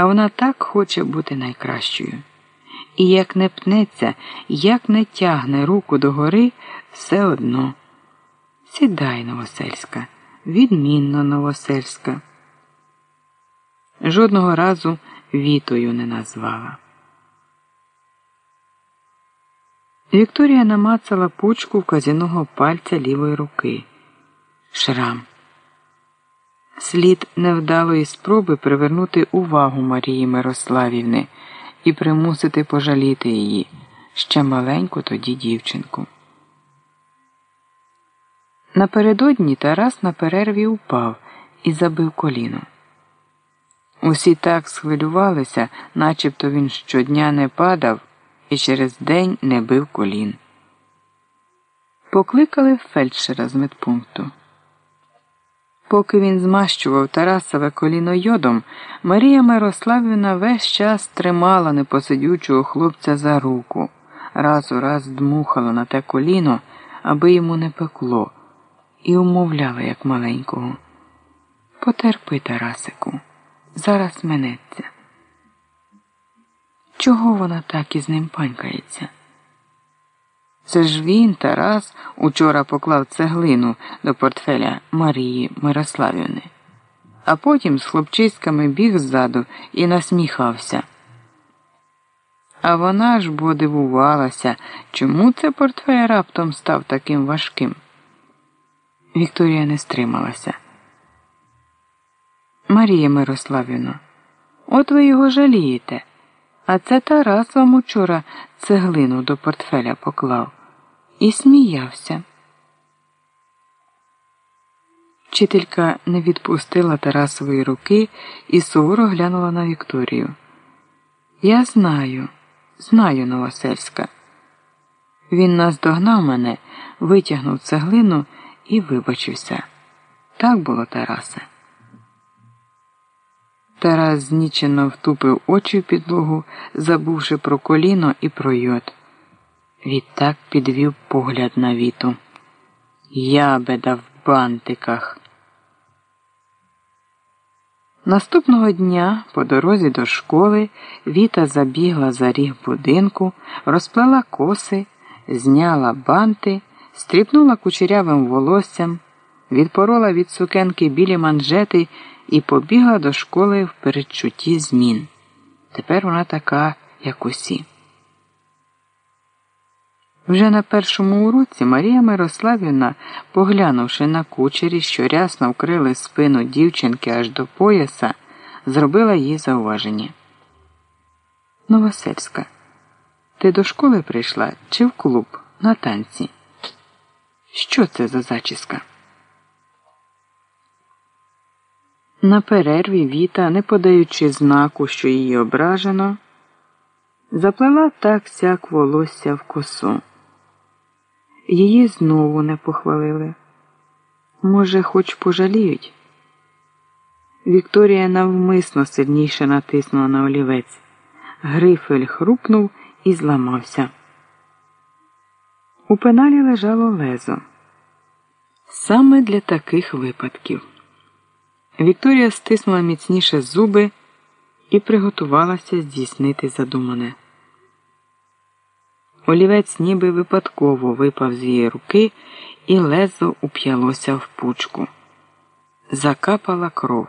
А вона так хоче бути найкращою. І як не пнеться, як не тягне руку догори, все одно. Сідай, Новосельська, відмінно Новосельська. Жодного разу вітою не назвала. Вікторія намацала пучку вказяного пальця лівої руки. Шрам. Слід невдалої спроби привернути увагу Марії Мирославівни і примусити пожаліти її ще маленьку тоді дівчинку. Напередодні Тарас на перерві упав і забив коліно. Усі так схвилювалися, начебто він щодня не падав і через день не бив колін. Покликали фельдшера з медпункту. Поки він змащував Тарасове коліно йодом, Марія Мирославівна весь час тримала непосидючого хлопця за руку, раз у раз дмухала на те коліно, аби йому не пекло, і умовляла, як маленького. Потерпи, Тарасику, зараз минеться. Чого вона так із ним панькається? Це ж він, Тарас, учора поклав цеглину до портфеля Марії Мирославівни, а потім з хлопчиськами біг ззаду і насміхався. А вона ж бо дивувалася, чому це портфель раптом став таким важким. Вікторія не стрималася. Марія Мирославівна, от ви його жалієте. А це Тарас вам учора цеглину до портфеля поклав і сміявся. Вчителька не відпустила Тарасової руки і суворо глянула на Вікторію. Я знаю, знаю, Новосельська. Він наздогнав мене, витягнув цеглину і вибачився. Так було, Тарасе. Тарас знічено втупив очі в підлогу, забувши про коліно і про йод. Відтак підвів погляд на віту. Ябеда в бантиках. Наступного дня, по дорозі до школи, Віта забігла за ріг будинку, розплела коси, зняла банти, стріпнула кучерявим волоссям, відпорола від сукенки білі манжети і побігла до школи в передчутті змін. Тепер вона така, як усі. Вже на першому уроці Марія Мирославівна, поглянувши на кучері, що рясно вкрили спину дівчинки аж до пояса, зробила їй зауваження. Новосельська, ти до школи прийшла чи в клуб на танці? Що це за зачіска? На перерві Віта, не подаючи знаку, що її ображено, заплела так сяк волосся в косу. Її знову не похвалили. Може, хоч пожаліють? Вікторія навмисно сильніше натиснула на олівець. Грифель хрупнув і зламався. У пеналі лежало лезо. Саме для таких випадків. Вікторія стиснула міцніше зуби і приготувалася здійснити задумане. Олівець ніби випадково випав з її руки, і лезо уп'ялося в пучку. Закапала кров.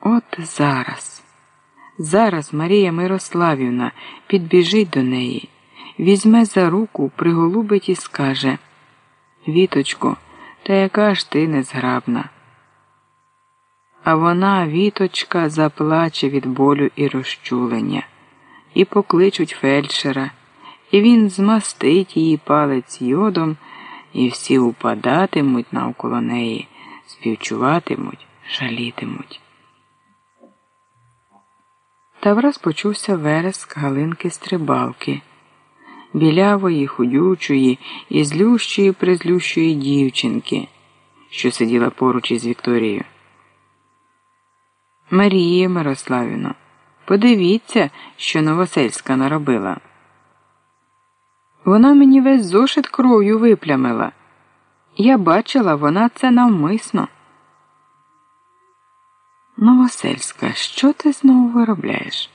От зараз, зараз Марія Мирославівна підбіжить до неї, візьме за руку, приголубить і скаже Віточко, та яка ж ти незграбна? А вона, віточка, заплаче від болю і розчулення, і покличуть фельдшера, і він змастить її палець йодом, і всі упадатимуть навколо неї, співчуватимуть, жалітимуть. Та враз почувся вереск Галинки стрибавки, білявої, худючої і злющої призлющої дівчинки, що сиділа поруч із Вікторією. Марія Мирославівна, подивіться, що Новосельська наробила. Вона мені весь зошит кров'ю виплямила. Я бачила, вона це навмисно. Новосельська, що ти знову виробляєш?